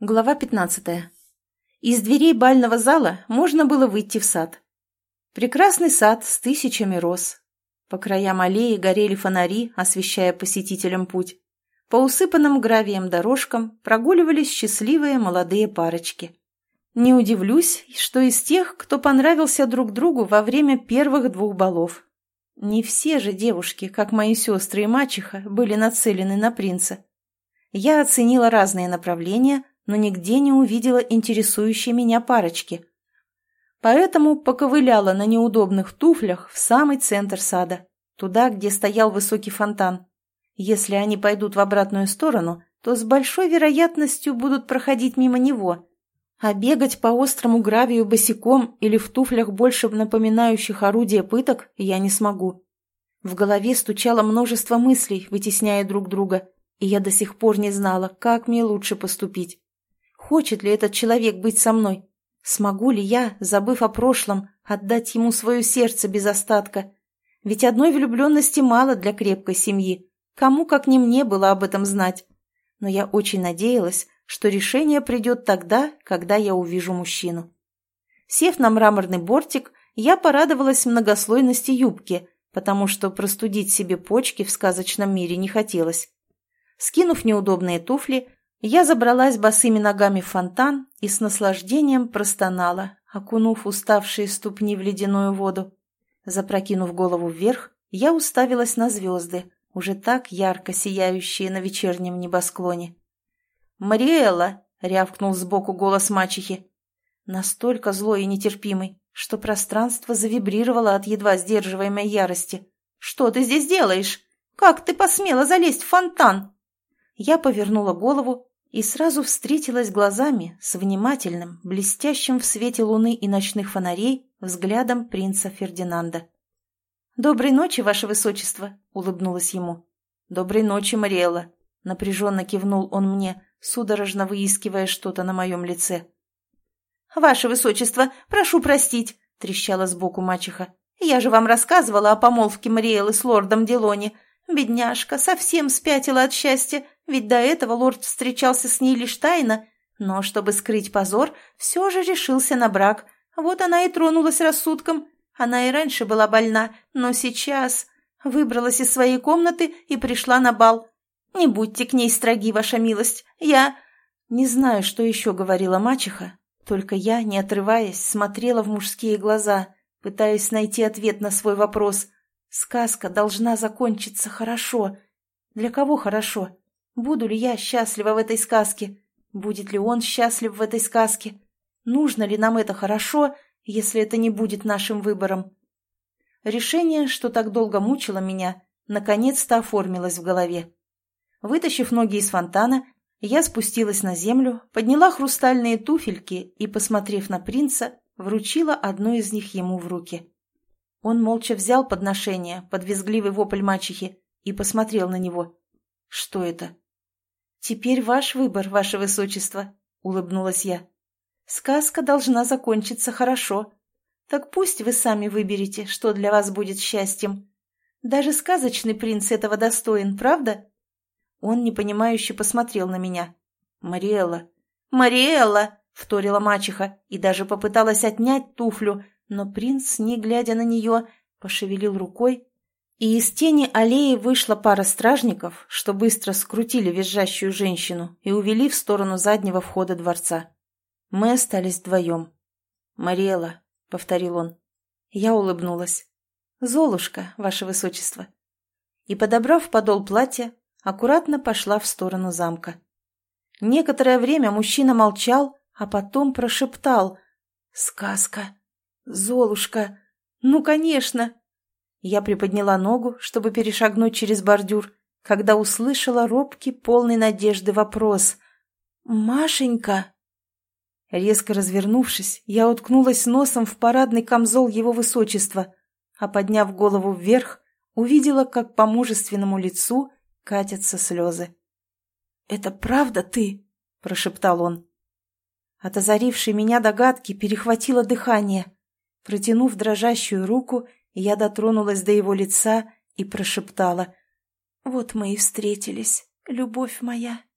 Глава 15. Из дверей бального зала можно было выйти в сад. Прекрасный сад с тысячами роз. По краям аллеи горели фонари, освещая посетителям путь. По усыпанным гравием дорожкам прогуливались счастливые молодые парочки. Не удивлюсь, что из тех, кто понравился друг другу во время первых двух балов. Не все же девушки, как мои сестры и мачеха, были нацелены на принца. Я оценила разные направления – но нигде не увидела интересующей меня парочки. Поэтому поковыляла на неудобных туфлях в самый центр сада, туда, где стоял высокий фонтан. Если они пойдут в обратную сторону, то с большой вероятностью будут проходить мимо него, а бегать по острому гравию босиком или в туфлях, больше напоминающих орудие пыток, я не смогу. В голове стучало множество мыслей, вытесняя друг друга, и я до сих пор не знала, как мне лучше поступить. Хочет ли этот человек быть со мной? Смогу ли я, забыв о прошлом, отдать ему свое сердце без остатка? Ведь одной влюбленности мало для крепкой семьи. Кому, как не мне, было об этом знать? Но я очень надеялась, что решение придет тогда, когда я увижу мужчину. Сев на мраморный бортик, я порадовалась многослойности юбки, потому что простудить себе почки в сказочном мире не хотелось. Скинув неудобные туфли, я забралась босыми ногами в фонтан и с наслаждением простонала, окунув уставшие ступни в ледяную воду. Запрокинув голову вверх, я уставилась на звезды, уже так ярко сияющие на вечернем небосклоне. «Мариэлла!» — рявкнул сбоку голос мачехи. Настолько злой и нетерпимый, что пространство завибрировало от едва сдерживаемой ярости. «Что ты здесь делаешь? Как ты посмела залезть в фонтан?» Я повернула голову и сразу встретилась глазами с внимательным, блестящим в свете луны и ночных фонарей взглядом принца Фердинанда. «Доброй ночи, ваше высочество!» — улыбнулась ему. «Доброй ночи, Мариэлла!» — напряженно кивнул он мне, судорожно выискивая что-то на моем лице. «Ваше высочество, прошу простить!» — трещала сбоку мачеха. «Я же вам рассказывала о помолвке Мариэллы с лордом Делони. Бедняжка совсем спятила от счастья ведь до этого лорд встречался с ней лишь тайно, но, чтобы скрыть позор, все же решился на брак. Вот она и тронулась рассудком. Она и раньше была больна, но сейчас выбралась из своей комнаты и пришла на бал. Не будьте к ней строги, ваша милость. Я... Не знаю, что еще говорила мачеха, только я, не отрываясь, смотрела в мужские глаза, пытаясь найти ответ на свой вопрос. Сказка должна закончиться хорошо. Для кого хорошо? Буду ли я счастлива в этой сказке? Будет ли он счастлив в этой сказке? Нужно ли нам это хорошо, если это не будет нашим выбором? Решение, что так долго мучило меня, наконец-то оформилось в голове. Вытащив ноги из фонтана, я спустилась на землю, подняла хрустальные туфельки и, посмотрев на принца, вручила одну из них ему в руки. Он молча взял подношение под визгливый вопль мачехи и посмотрел на него. Что это? «Теперь ваш выбор, ваше высочество», — улыбнулась я. «Сказка должна закончиться хорошо. Так пусть вы сами выберете, что для вас будет счастьем. Даже сказочный принц этого достоин, правда?» Он непонимающе посмотрел на меня. «Мариэлла!» «Мариэлла!» — вторила мачеха и даже попыталась отнять туфлю, но принц, не глядя на нее, пошевелил рукой, и из тени аллеи вышла пара стражников, что быстро скрутили визжащую женщину и увели в сторону заднего входа дворца. Мы остались вдвоем. «Мариэла», — повторил он. Я улыбнулась. «Золушка, ваше высочество». И, подобрав подол платья, аккуратно пошла в сторону замка. Некоторое время мужчина молчал, а потом прошептал «Сказка! Золушка! Ну, конечно!» Я приподняла ногу, чтобы перешагнуть через бордюр, когда услышала робкий, полный надежды вопрос. «Машенька!» Резко развернувшись, я уткнулась носом в парадный камзол его высочества, а, подняв голову вверх, увидела, как по мужественному лицу катятся слезы. «Это правда ты?» – прошептал он. От озарившей меня догадки перехватило дыхание. Протянув дрожащую руку, я дотронулась до его лица и прошептала. «Вот мы и встретились, любовь моя».